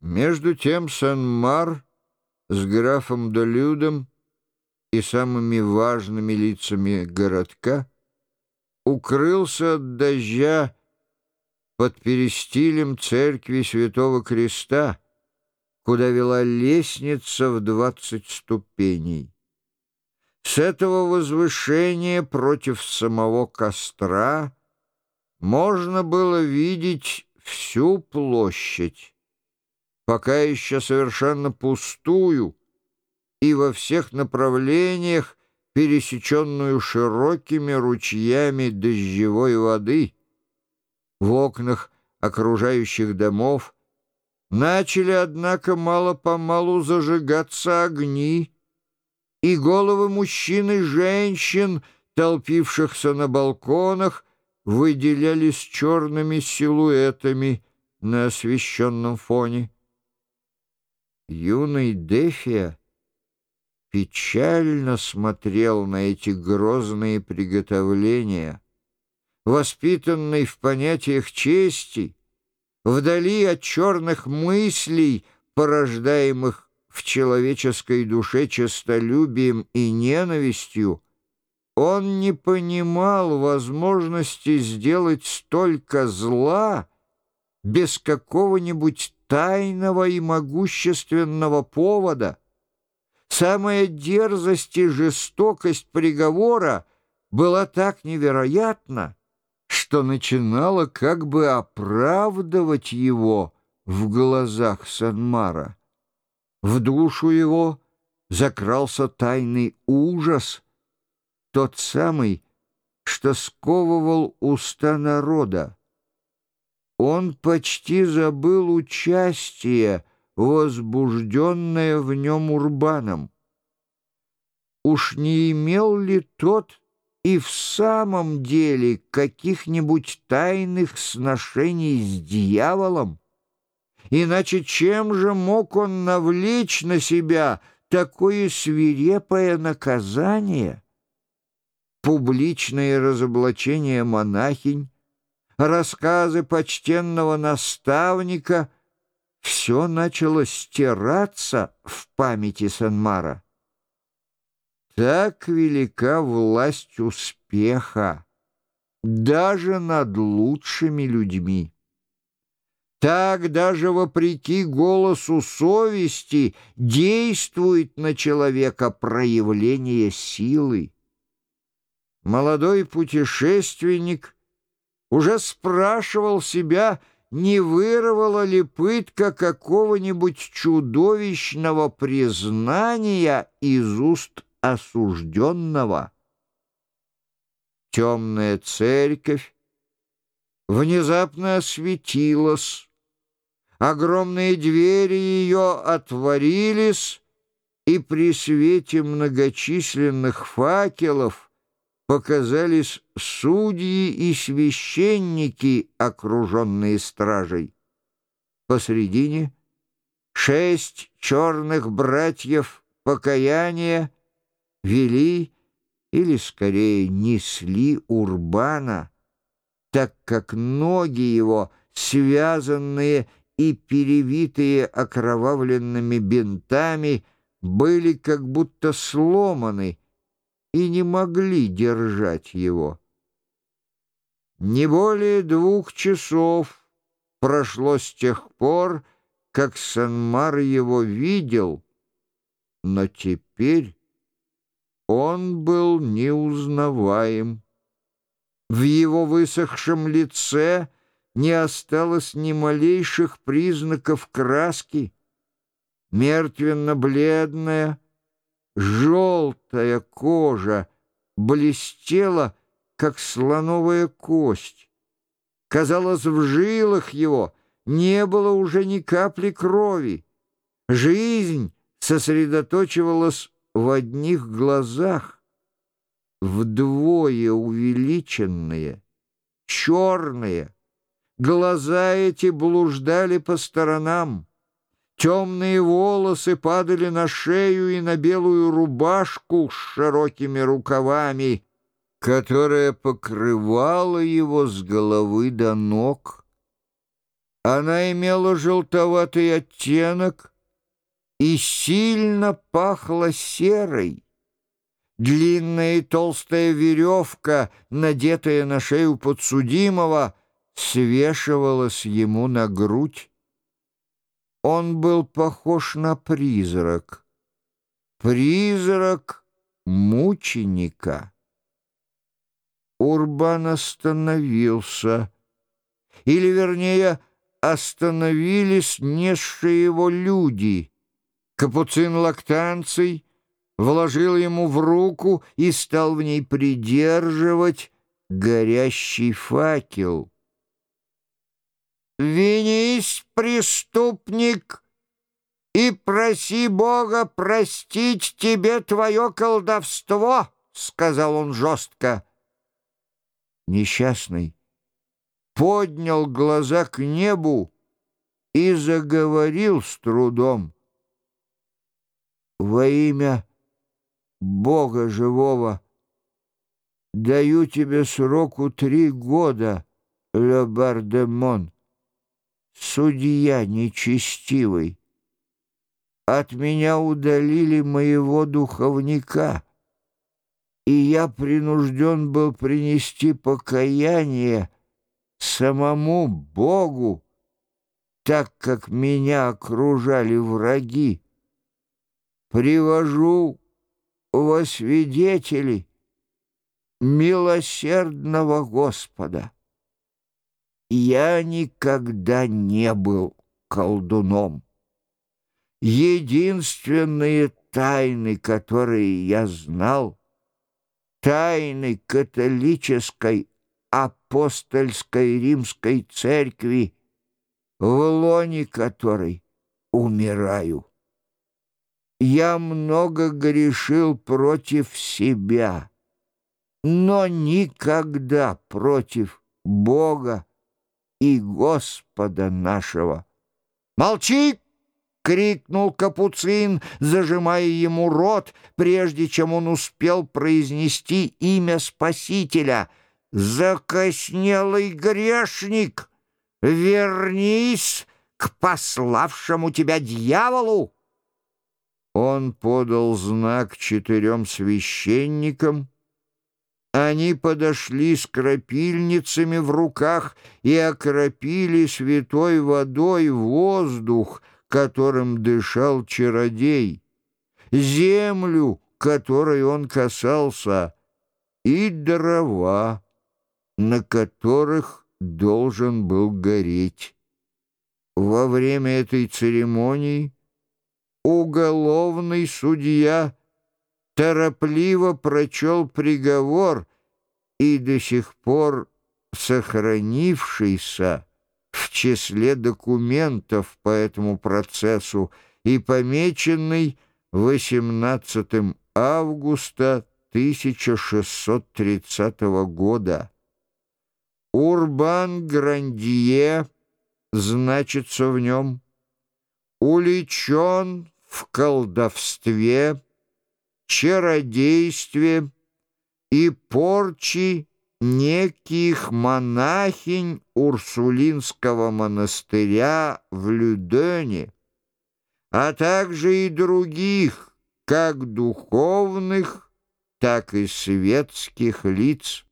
Между тем Сен-Мар с графом Долюдом и самыми важными лицами городка укрылся от дождя под перестилем церкви Святого Креста, куда вела лестница в двадцать ступеней. С этого возвышения против самого костра можно было видеть всю площадь пока еще совершенно пустую и во всех направлениях, пересеченную широкими ручьями дождевой воды. В окнах окружающих домов начали, однако, мало-помалу зажигаться огни, и головы мужчин и женщин, толпившихся на балконах, выделялись черными силуэтами на освещенном фоне. Юный Дефия печально смотрел на эти грозные приготовления, воспитанный в понятиях чести, вдали от черных мыслей, порождаемых в человеческой душе честолюбием и ненавистью, он не понимал возможности сделать столько зла без какого-нибудь тайного и могущественного повода. Самая дерзость и жестокость приговора была так невероятна, что начинала как бы оправдывать его в глазах Санмара. В душу его закрался тайный ужас, тот самый, что сковывал уста народа он почти забыл участие, возбужденное в нем Урбаном. Уж не имел ли тот и в самом деле каких-нибудь тайных сношений с дьяволом? Иначе чем же мог он навлечь на себя такое свирепое наказание? Публичное разоблачение монахинь, рассказы почтенного наставника, все начало стираться в памяти Санмара. Так велика власть успеха даже над лучшими людьми. Так даже вопреки голосу совести действует на человека проявление силы. Молодой путешественник — уже спрашивал себя, не вырвала ли пытка какого-нибудь чудовищного признания из уст осужденного. Темная церковь внезапно осветилась, огромные двери ее отворились, и при свете многочисленных факелов — показались судьи и священники, окруженные стражей. Посредине шесть черных братьев покаяния вели или, скорее, несли Урбана, так как ноги его, связанные и перевитые окровавленными бинтами, были как будто сломаны, и не могли держать его. Не более двух часов прошло с тех пор, как Санмар его видел, но теперь он был неузнаваем. В его высохшем лице не осталось ни малейших признаков краски. Мертвенно-бледная, Желтая кожа блестела, как слоновая кость. Казалось, в жилах его не было уже ни капли крови. Жизнь сосредоточивалась в одних глазах, вдвое увеличенные, черные. Глаза эти блуждали по сторонам. Темные волосы падали на шею и на белую рубашку с широкими рукавами, которая покрывала его с головы до ног. Она имела желтоватый оттенок и сильно пахла серой. Длинная и толстая веревка, надетая на шею подсудимого, свешивалась ему на грудь. Он был похож на призрак. Призрак мученика. Урбан остановился, или, вернее, остановились несшие его люди. Капуцин лактанций вложил ему в руку и стал в ней придерживать горящий факел. «Винись, преступник, и проси Бога простить тебе твое колдовство», — сказал он жестко. Несчастный поднял глаза к небу и заговорил с трудом. «Во имя Бога живого даю тебе сроку три года, Ле Бардемон, судья нечестивый. От меня удалили моего духовника» и я принужден был принести покаяние самому Богу, так как меня окружали враги. Привожу во свидетели милосердного Господа. Я никогда не был колдуном. Единственные тайны, которые я знал — тайны католической апостольской римской церкви, в лоне которой умираю. Я много грешил против себя, но никогда против Бога и Господа нашего. Молчи! — крикнул Капуцин, зажимая ему рот, прежде чем он успел произнести имя Спасителя. «Закоснелый грешник! Вернись к пославшему тебя дьяволу!» Он подал знак четырем священникам. Они подошли с крапильницами в руках и окропили святой водой воздух, которым дышал чародей, землю, которой он касался, и дрова, на которых должен был гореть. Во время этой церемонии уголовный судья торопливо прочел приговор и до сих пор сохранившийся в числе документов по этому процессу и помеченный 18 августа 1630 года. Урбан Грандье значится в нем, уличен в колдовстве, чародействе и порчи неких монахинь Урсулинского монастыря в Людене, а также и других, как духовных, так и светских лиц.